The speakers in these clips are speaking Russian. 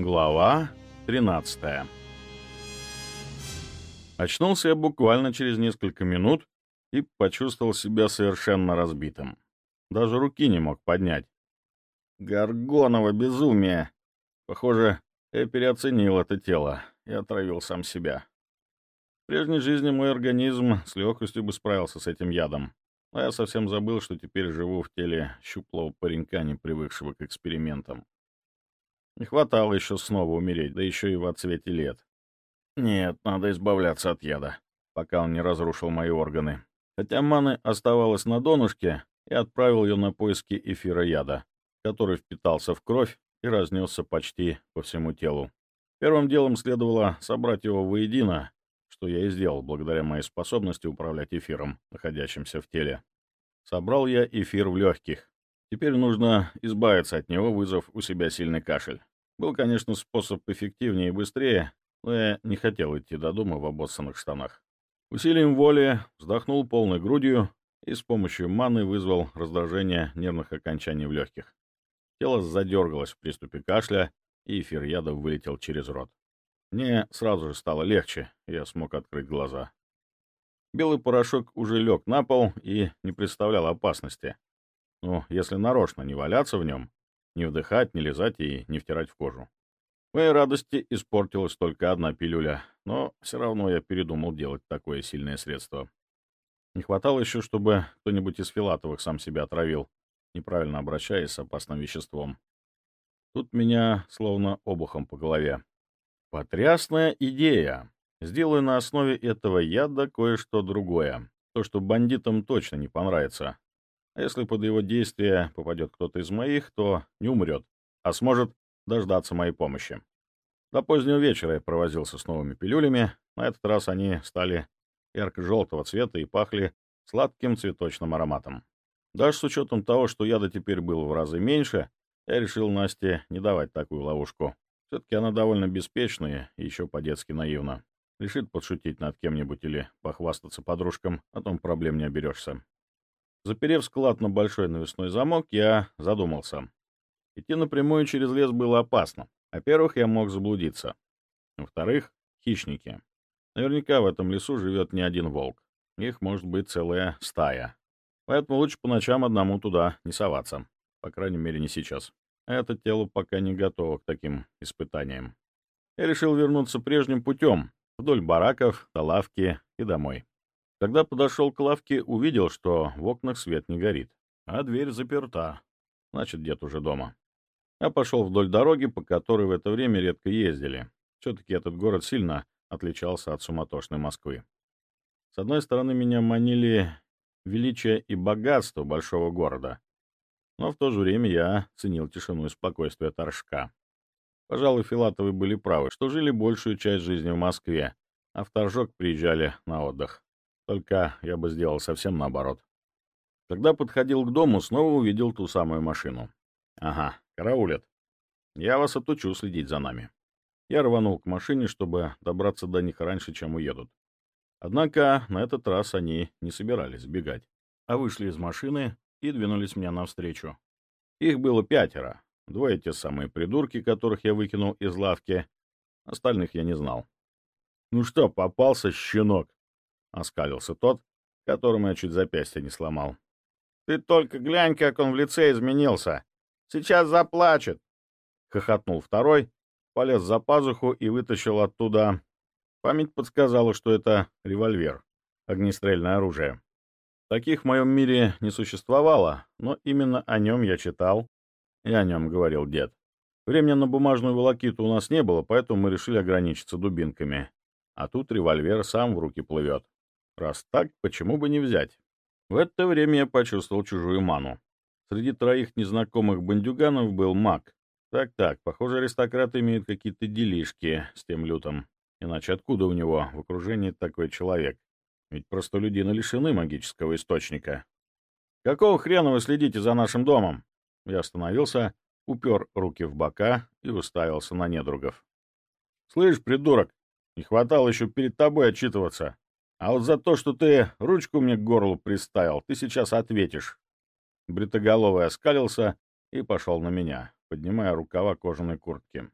Глава 13 Очнулся я буквально через несколько минут и почувствовал себя совершенно разбитым. Даже руки не мог поднять. Горгоново безумие! Похоже, я переоценил это тело и отравил сам себя. В прежней жизни мой организм с легкостью бы справился с этим ядом, но я совсем забыл, что теперь живу в теле щуплого паренька, не привыкшего к экспериментам. Не хватало еще снова умереть, да еще и в отцвете лет. Нет, надо избавляться от яда, пока он не разрушил мои органы. Хотя маны оставалось на донышке, я отправил ее на поиски эфира яда, который впитался в кровь и разнесся почти по всему телу. Первым делом следовало собрать его воедино, что я и сделал благодаря моей способности управлять эфиром, находящимся в теле. Собрал я эфир в легких. Теперь нужно избавиться от него, вызвав у себя сильный кашель. Был, конечно, способ эффективнее и быстрее, но я не хотел идти до дома в обоссанных штанах. Усилием воли вздохнул полной грудью и с помощью маны вызвал раздражение нервных окончаний в легких. Тело задергалось в приступе кашля, и эфир яда вылетел через рот. Мне сразу же стало легче, я смог открыть глаза. Белый порошок уже лег на пол и не представлял опасности. Ну, если нарочно не валяться в нем, не вдыхать, не лизать и не втирать в кожу. В моей радости испортилась только одна пилюля, но все равно я передумал делать такое сильное средство. Не хватало еще, чтобы кто-нибудь из Филатовых сам себя отравил, неправильно обращаясь с опасным веществом. Тут меня словно обухом по голове. Потрясная идея. Сделаю на основе этого яда кое-что другое. То, что бандитам точно не понравится. А если под его действие попадет кто-то из моих, то не умрет, а сможет дождаться моей помощи. До позднего вечера я провозился с новыми пилюлями. На этот раз они стали ярко-желтого цвета и пахли сладким цветочным ароматом. Даже с учетом того, что яда теперь было в разы меньше, я решил Насте не давать такую ловушку. Все-таки она довольно беспечная и еще по-детски наивна. Решит подшутить над кем-нибудь или похвастаться подружкам, о том проблем не оберешься. Заперев склад на большой навесной замок, я задумался. Идти напрямую через лес было опасно. Во-первых, я мог заблудиться. Во-вторых, хищники. Наверняка в этом лесу живет не один волк. Их может быть целая стая. Поэтому лучше по ночам одному туда не соваться. По крайней мере, не сейчас. Это тело пока не готово к таким испытаниям. Я решил вернуться прежним путем, вдоль бараков, до лавки и домой. Когда подошел к лавке, увидел, что в окнах свет не горит, а дверь заперта. Значит, дед уже дома. Я пошел вдоль дороги, по которой в это время редко ездили. Все-таки этот город сильно отличался от суматошной Москвы. С одной стороны, меня манили величие и богатство большого города, но в то же время я ценил тишину и спокойствие Торжка. Пожалуй, Филатовы были правы, что жили большую часть жизни в Москве, а в Торжок приезжали на отдых. Только я бы сделал совсем наоборот. Когда подходил к дому, снова увидел ту самую машину. Ага, караулят. Я вас отучу следить за нами. Я рванул к машине, чтобы добраться до них раньше, чем уедут. Однако на этот раз они не собирались бегать, а вышли из машины и двинулись мне навстречу. Их было пятеро. Двое те самые придурки, которых я выкинул из лавки. Остальных я не знал. «Ну что, попался, щенок?» — оскалился тот, которому я чуть запястье не сломал. «Ты только глянь, как он в лице изменился! Сейчас заплачет!» — хохотнул второй, полез за пазуху и вытащил оттуда... Память подсказала, что это револьвер, огнестрельное оружие. Таких в моем мире не существовало, но именно о нем я читал, и о нем говорил дед. Времени на бумажную волокиту у нас не было, поэтому мы решили ограничиться дубинками. А тут револьвер сам в руки плывет. Раз так, почему бы не взять? В это время я почувствовал чужую ману. Среди троих незнакомых бандюганов был маг. Так-так, похоже, аристократы имеют какие-то делишки с тем лютом. Иначе откуда у него в окружении такой человек? Ведь простолюдины лишены магического источника. «Какого хрена вы следите за нашим домом?» Я остановился, упер руки в бока и уставился на недругов. «Слышь, придурок, не хватало еще перед тобой отчитываться. А вот за то, что ты ручку мне к горлу приставил, ты сейчас ответишь. Бритоголовый оскалился и пошел на меня, поднимая рукава кожаной куртки.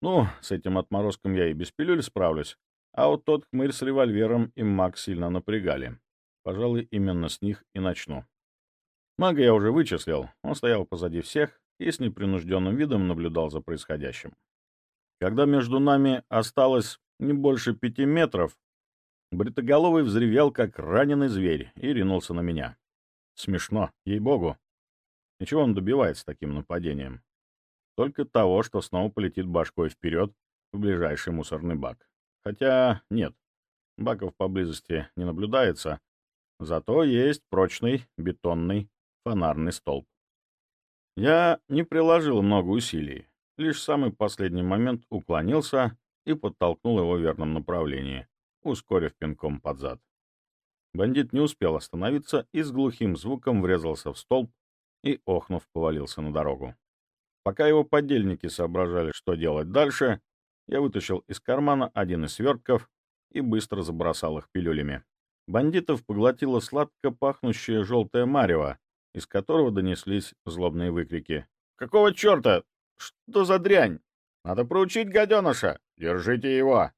Ну, с этим отморозком я и без пилюль справлюсь, а вот тот хмырь с револьвером и маг сильно напрягали. Пожалуй, именно с них и начну. Мага я уже вычислил, он стоял позади всех и с непринужденным видом наблюдал за происходящим. Когда между нами осталось не больше пяти метров, Бритоголовый взревел, как раненый зверь, и ринулся на меня. Смешно, ей-богу. Ничего он добивается таким нападением. Только того, что снова полетит башкой вперед в ближайший мусорный бак. Хотя нет, баков поблизости не наблюдается, зато есть прочный бетонный фонарный столб. Я не приложил много усилий, лишь в самый последний момент уклонился и подтолкнул его в верном направлении, ускорив пинком под зад. Бандит не успел остановиться и с глухим звуком врезался в столб и, охнув, повалился на дорогу. Пока его подельники соображали, что делать дальше, я вытащил из кармана один из свертков и быстро забросал их пилюлями. Бандитов поглотила сладко пахнущее желтое марево, из которого донеслись злобные выкрики. «Какого черта? Что за дрянь? Надо проучить гаденыша! Держите его!»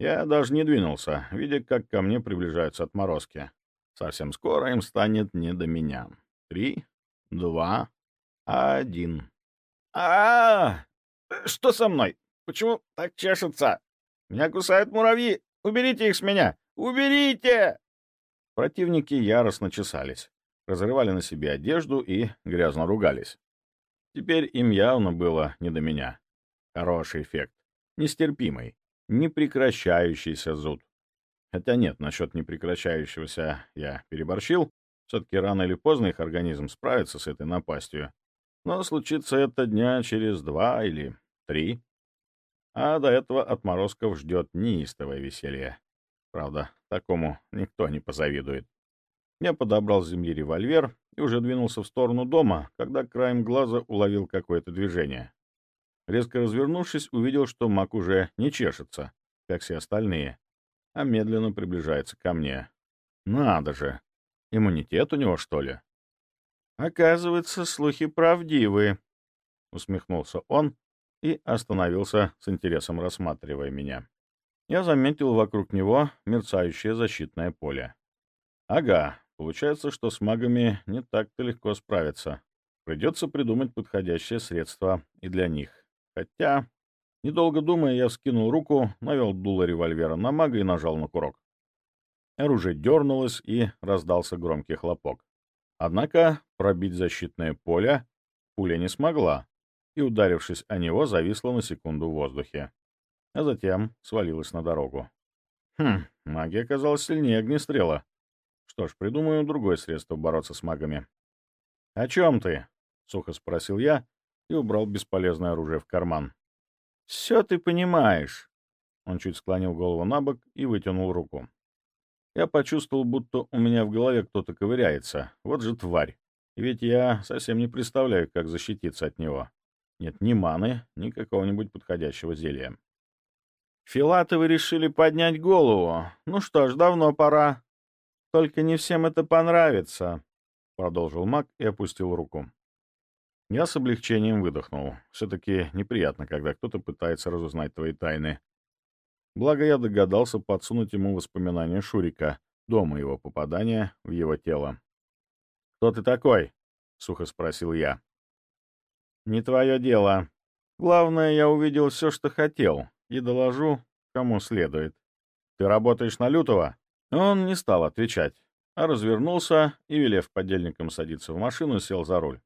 Я даже не двинулся, видя, как ко мне приближаются отморозки. Совсем скоро им станет не до меня. Три, два, один. а, -а, -а! Что со мной? Почему так чешется? Меня кусают муравьи! Уберите их с меня! Уберите!» Противники яростно чесались, разрывали на себе одежду и грязно ругались. Теперь им явно было не до меня. Хороший эффект. Нестерпимый непрекращающийся зуд. Хотя нет, насчет непрекращающегося я переборщил. Все-таки рано или поздно их организм справится с этой напастью. Но случится это дня через два или три. А до этого отморозков ждет неистовое веселье. Правда, такому никто не позавидует. Я подобрал с земли револьвер и уже двинулся в сторону дома, когда краем глаза уловил какое-то движение. Резко развернувшись, увидел, что маг уже не чешется, как все остальные, а медленно приближается ко мне. Надо же! Иммунитет у него, что ли? Оказывается, слухи правдивы, — усмехнулся он и остановился с интересом, рассматривая меня. Я заметил вокруг него мерцающее защитное поле. Ага, получается, что с магами не так-то легко справиться. Придется придумать подходящее средство и для них. Хотя, недолго думая, я вскинул руку, навел дуло револьвера на мага и нажал на курок. Оружие дернулось, и раздался громкий хлопок. Однако пробить защитное поле пуля не смогла, и, ударившись о него, зависла на секунду в воздухе, а затем свалилась на дорогу. Хм, магия оказалась сильнее огнестрела. Что ж, придумаю другое средство бороться с магами. — О чем ты? — сухо спросил я, и убрал бесполезное оружие в карман. «Все ты понимаешь!» Он чуть склонил голову на бок и вытянул руку. Я почувствовал, будто у меня в голове кто-то ковыряется. Вот же тварь. Ведь я совсем не представляю, как защититься от него. Нет ни маны, ни какого-нибудь подходящего зелья. Филатовы решили поднять голову. Ну что ж, давно пора. Только не всем это понравится, — продолжил маг и опустил руку. Я с облегчением выдохнул. Все-таки неприятно, когда кто-то пытается разузнать твои тайны. Благо я догадался подсунуть ему воспоминания Шурика до моего попадания в его тело. «Кто ты такой?» — сухо спросил я. «Не твое дело. Главное, я увидел все, что хотел, и доложу, кому следует. Ты работаешь на Лютого?» Он не стал отвечать, а развернулся и, велев подельникам садиться в машину, сел за руль.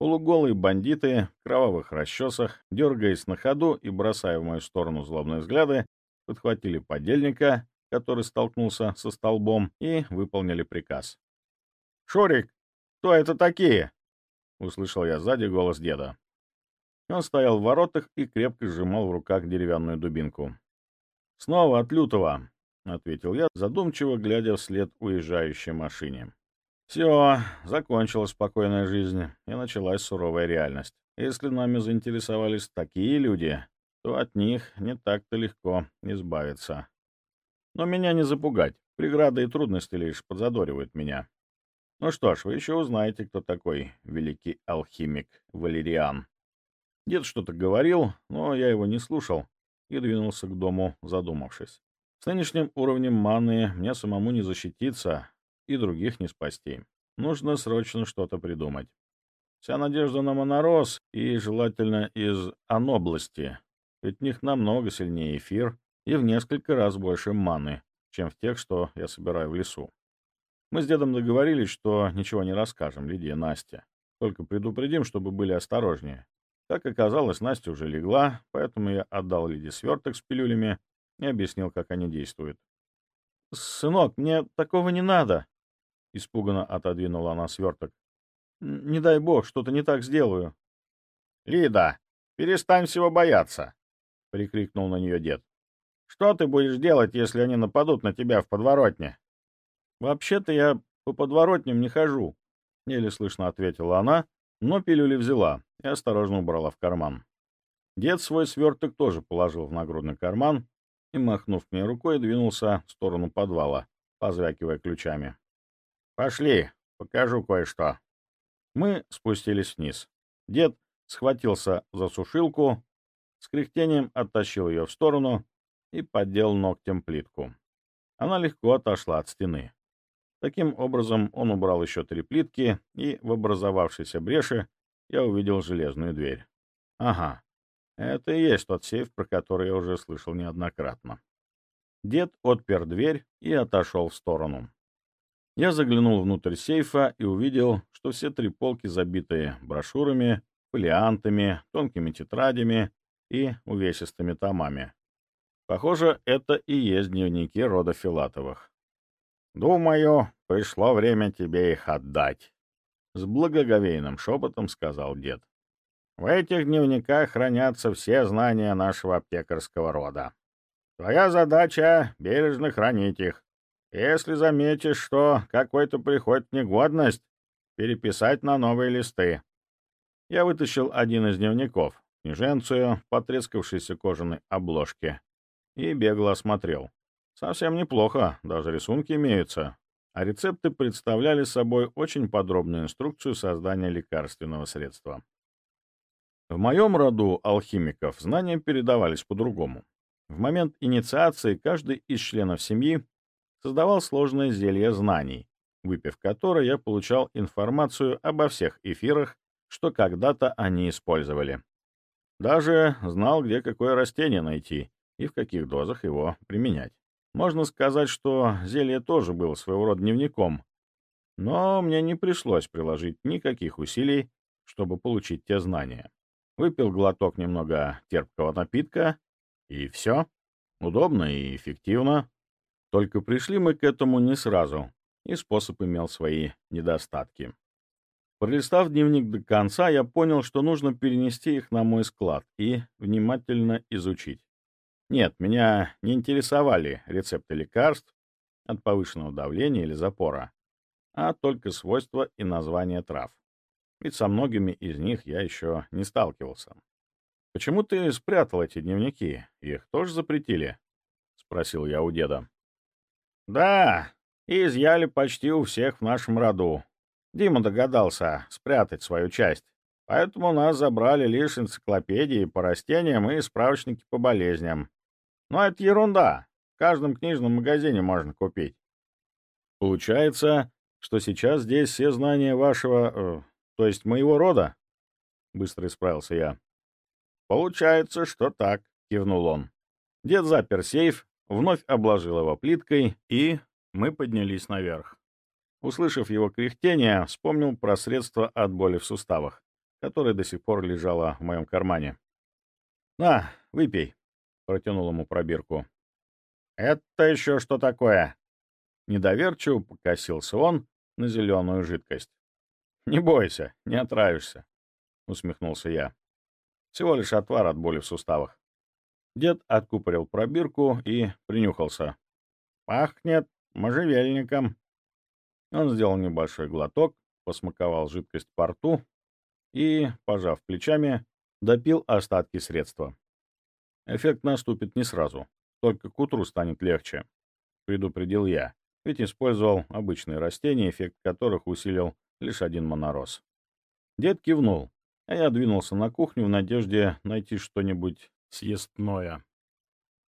Полуголые бандиты в кровавых расчесах, дергаясь на ходу и бросая в мою сторону злобные взгляды, подхватили подельника, который столкнулся со столбом, и выполнили приказ. «Шурик, кто это такие?» — услышал я сзади голос деда. Он стоял в воротах и крепко сжимал в руках деревянную дубинку. «Снова от лютого», — ответил я, задумчиво глядя вслед уезжающей машине. Все, закончилась спокойная жизнь, и началась суровая реальность. Если нами заинтересовались такие люди, то от них не так-то легко избавиться. Но меня не запугать. Преграды и трудности лишь подзадоривают меня. Ну что ж, вы еще узнаете, кто такой великий алхимик Валериан. Дед что-то говорил, но я его не слушал и двинулся к дому, задумавшись. С нынешним уровнем маны мне самому не защититься и других не спасти. Нужно срочно что-то придумать. Вся надежда на монороз и желательно из анобласти, ведь в них намного сильнее эфир и в несколько раз больше маны, чем в тех, что я собираю в лесу. Мы с дедом договорились, что ничего не расскажем Лидии Насте, только предупредим, чтобы были осторожнее. Как оказалось, Настя уже легла, поэтому я отдал Лиде сверток с пилюлями и объяснил, как они действуют. «Сынок, мне такого не надо!» — испуганно отодвинула она сверток. Не дай бог, что-то не так сделаю. — Лида, перестань всего бояться! — прикрикнул на нее дед. — Что ты будешь делать, если они нападут на тебя в подворотне? — Вообще-то я по подворотням не хожу, — еле слышно ответила она, но пилюли взяла и осторожно убрала в карман. Дед свой сверток тоже положил в нагрудный карман и, махнув мне рукой, двинулся в сторону подвала, позвякивая ключами. — Пошли, покажу кое-что. Мы спустились вниз. Дед схватился за сушилку, с кряхтением оттащил ее в сторону и поддел ногтем плитку. Она легко отошла от стены. Таким образом, он убрал еще три плитки, и в образовавшейся бреши я увидел железную дверь. Ага, это и есть тот сейф, про который я уже слышал неоднократно. Дед отпер дверь и отошел в сторону. Я заглянул внутрь сейфа и увидел, что все три полки забиты брошюрами, фолиантами, тонкими тетрадями и увесистыми томами. Похоже, это и есть дневники рода Филатовых. «Думаю, пришло время тебе их отдать», — с благоговейным шепотом сказал дед. «В этих дневниках хранятся все знания нашего аптекарского рода. Твоя задача — бережно хранить их, если заметишь, что какой-то приходит негодность, переписать на новые листы. Я вытащил один из дневников, книженцию, потрескавшейся кожаной обложки, и бегло осмотрел. Совсем неплохо, даже рисунки имеются. А рецепты представляли собой очень подробную инструкцию создания лекарственного средства. В моем роду алхимиков знания передавались по-другому. В момент инициации каждый из членов семьи создавал сложное зелье знаний, выпив которое я получал информацию обо всех эфирах, что когда-то они использовали. Даже знал, где какое растение найти и в каких дозах его применять. Можно сказать, что зелье тоже было своего рода дневником, но мне не пришлось приложить никаких усилий, чтобы получить те знания. Выпил глоток немного терпкого напитка, и все. Удобно и эффективно. Только пришли мы к этому не сразу, и способ имел свои недостатки. Пролистав дневник до конца, я понял, что нужно перенести их на мой склад и внимательно изучить. Нет, меня не интересовали рецепты лекарств от повышенного давления или запора, а только свойства и названия трав. Ведь со многими из них я еще не сталкивался. «Почему ты спрятал эти дневники? Их тоже запретили?» — спросил я у деда. «Да, и изъяли почти у всех в нашем роду. Дима догадался спрятать свою часть, поэтому нас забрали лишь энциклопедии по растениям и справочники по болезням. Но это ерунда, в каждом книжном магазине можно купить». «Получается, что сейчас здесь все знания вашего, э, то есть моего рода?» — быстро исправился я. «Получается, что так», — кивнул он. Дед запер сейф вновь обложил его плиткой, и мы поднялись наверх. Услышав его кряхтение, вспомнил про средство от боли в суставах, которое до сих пор лежало в моем кармане. «На, выпей», — протянул ему пробирку. «Это еще что такое?» Недоверчиво покосился он на зеленую жидкость. «Не бойся, не отравишься», — усмехнулся я. «Всего лишь отвар от боли в суставах». Дед откупорил пробирку и принюхался. «Пахнет можжевельником». Он сделал небольшой глоток, посмаковал жидкость по рту и, пожав плечами, допил остатки средства. Эффект наступит не сразу, только к утру станет легче, предупредил я, ведь использовал обычные растения, эффект которых усилил лишь один монороз. Дед кивнул, а я двинулся на кухню в надежде найти что-нибудь съестное.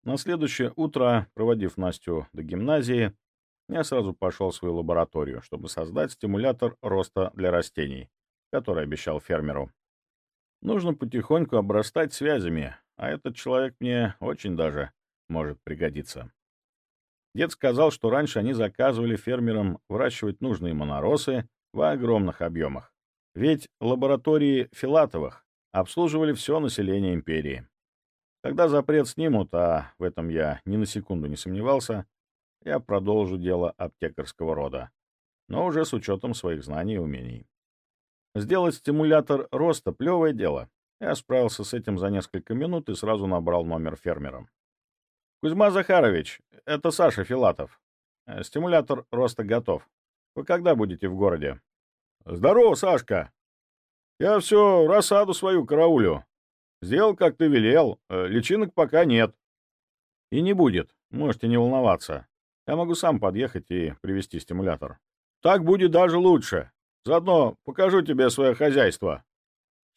На следующее утро, проводив Настю до гимназии, я сразу пошел в свою лабораторию, чтобы создать стимулятор роста для растений, который обещал фермеру. Нужно потихоньку обрастать связями, а этот человек мне очень даже может пригодиться. Дед сказал, что раньше они заказывали фермерам выращивать нужные моноросы в огромных объемах. Ведь лаборатории Филатовых обслуживали все население империи. Когда запрет снимут, а в этом я ни на секунду не сомневался, я продолжу дело аптекарского рода, но уже с учетом своих знаний и умений. Сделать стимулятор роста — плевое дело. Я справился с этим за несколько минут и сразу набрал номер фермера. «Кузьма Захарович, это Саша Филатов. Э, стимулятор роста готов. Вы когда будете в городе?» «Здорово, Сашка. Я все рассаду свою караулю. Сделал, как ты велел. Э, личинок пока нет». «И не будет. Можете не волноваться. Я могу сам подъехать и привезти стимулятор». «Так будет даже лучше. Заодно покажу тебе свое хозяйство».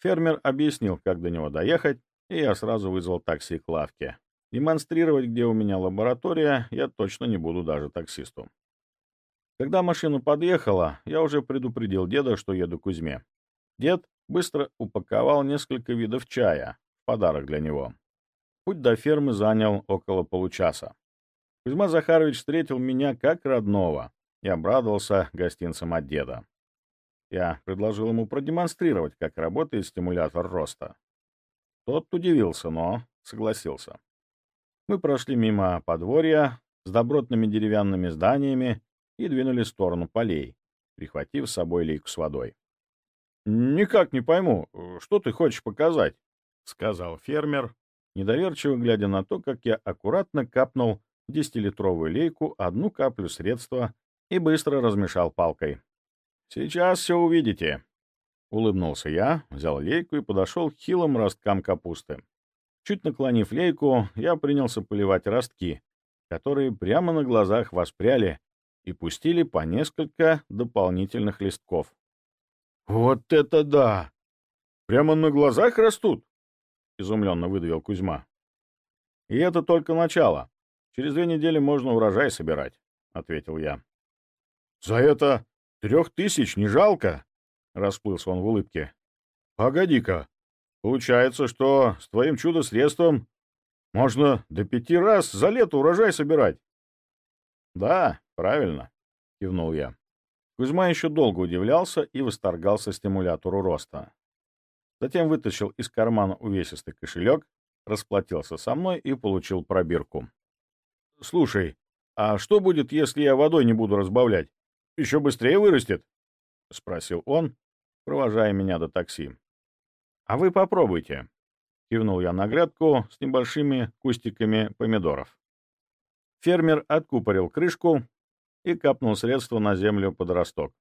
Фермер объяснил, как до него доехать, и я сразу вызвал такси к лавке. Демонстрировать, где у меня лаборатория, я точно не буду даже таксисту. Когда машина подъехала, я уже предупредил деда, что еду к Кузьме. Дед быстро упаковал несколько видов чая в подарок для него. Путь до фермы занял около получаса. Кузьма Захарович встретил меня как родного и обрадовался гостинцам от деда. Я предложил ему продемонстрировать, как работает стимулятор роста. Тот удивился, но согласился. Мы прошли мимо подворья с добротными деревянными зданиями и двинулись в сторону полей, прихватив с собой лейку с водой. «Никак не пойму, что ты хочешь показать?» — сказал фермер, недоверчиво глядя на то, как я аккуратно капнул десятилитровую лейку одну каплю средства и быстро размешал палкой. «Сейчас все увидите», — улыбнулся я, взял лейку и подошел к хилым росткам капусты. Чуть наклонив лейку, я принялся поливать ростки, которые прямо на глазах воспряли и пустили по несколько дополнительных листков. «Вот это да! Прямо на глазах растут!» — изумленно выдавил Кузьма. «И это только начало. Через две недели можно урожай собирать», — ответил я. «За это трех тысяч не жалко?» — расплылся он в улыбке. «Погоди-ка, Получается, что с твоим чудо-средством можно до пяти раз за лето урожай собирать. — Да, правильно, — кивнул я. Кузьма еще долго удивлялся и восторгался стимулятору роста. Затем вытащил из кармана увесистый кошелек, расплатился со мной и получил пробирку. — Слушай, а что будет, если я водой не буду разбавлять? Еще быстрее вырастет? — спросил он, провожая меня до такси. «А вы попробуйте», — кивнул я на грядку с небольшими кустиками помидоров. Фермер откупорил крышку и капнул средство на землю под росток.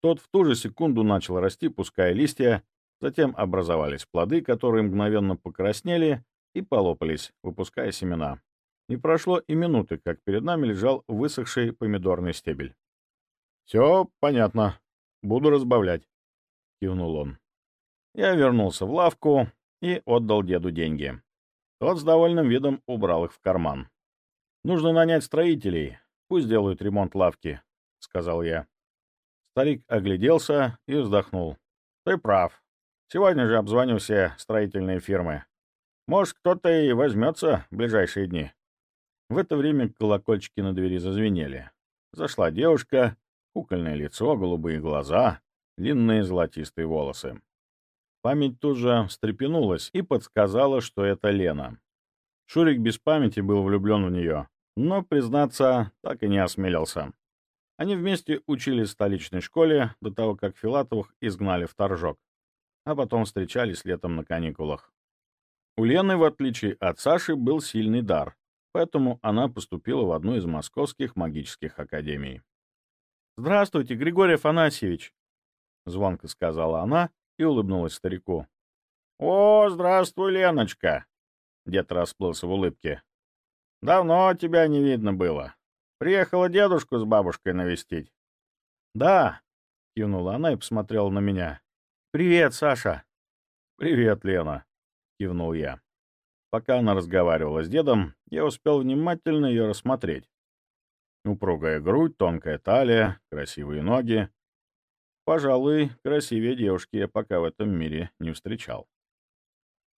Тот в ту же секунду начал расти, пуская листья, затем образовались плоды, которые мгновенно покраснели и полопались, выпуская семена. Не прошло и минуты, как перед нами лежал высохший помидорный стебель. «Все понятно. Буду разбавлять», — кивнул он. Я вернулся в лавку и отдал деду деньги. Тот с довольным видом убрал их в карман. «Нужно нанять строителей. Пусть делают ремонт лавки», — сказал я. Старик огляделся и вздохнул. «Ты прав. Сегодня же обзвоню все строительные фирмы. Может, кто-то и возьмется в ближайшие дни». В это время колокольчики на двери зазвенели. Зашла девушка, кукольное лицо, голубые глаза, длинные золотистые волосы. Память тут же встрепенулась и подсказала, что это Лена. Шурик без памяти был влюблен в нее, но, признаться, так и не осмелился. Они вместе учились в столичной школе до того, как Филатовых изгнали в Торжок, а потом встречались летом на каникулах. У Лены, в отличие от Саши, был сильный дар, поэтому она поступила в одну из московских магических академий. «Здравствуйте, Григорий Афанасьевич!» — звонко сказала она и улыбнулась старику. «О, здравствуй, Леночка!» Дед расплылся в улыбке. «Давно тебя не видно было. Приехала дедушку с бабушкой навестить». «Да», — кивнула она и посмотрела на меня. «Привет, Саша». «Привет, Лена», — кивнул я. Пока она разговаривала с дедом, я успел внимательно ее рассмотреть. Упругая грудь, тонкая талия, красивые ноги. Пожалуй, красивее девушки я пока в этом мире не встречал.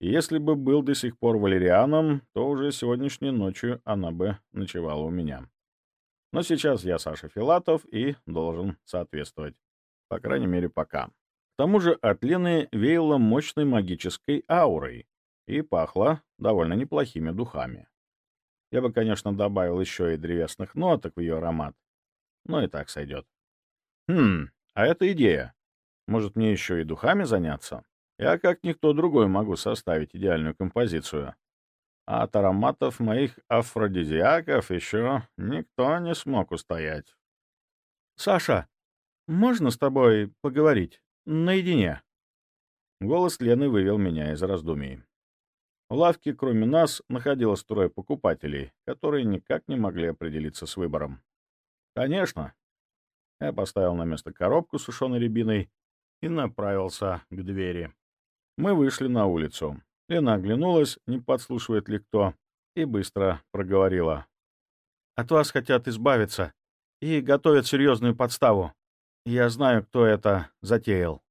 Если бы был до сих пор валерианом, то уже сегодняшней ночью она бы ночевала у меня. Но сейчас я Саша Филатов и должен соответствовать. По крайней мере, пока. К тому же от Лены веяло мощной магической аурой и пахло довольно неплохими духами. Я бы, конечно, добавил еще и древесных ноток в ее аромат, но и так сойдет. Хм, а это идея. Может, мне еще и духами заняться? Я, как никто другой, могу составить идеальную композицию. А от ароматов моих афродизиаков еще никто не смог устоять. «Саша, можно с тобой поговорить? Наедине?» Голос Лены вывел меня из раздумий. В лавке, кроме нас, находилось трое покупателей, которые никак не могли определиться с выбором. «Конечно». Я поставил на место коробку с сушеной рябиной и направился к двери. Мы вышли на улицу. Лена оглянулась, не подслушивает ли кто, и быстро проговорила. «От вас хотят избавиться и готовят серьезную подставу. Я знаю, кто это затеял».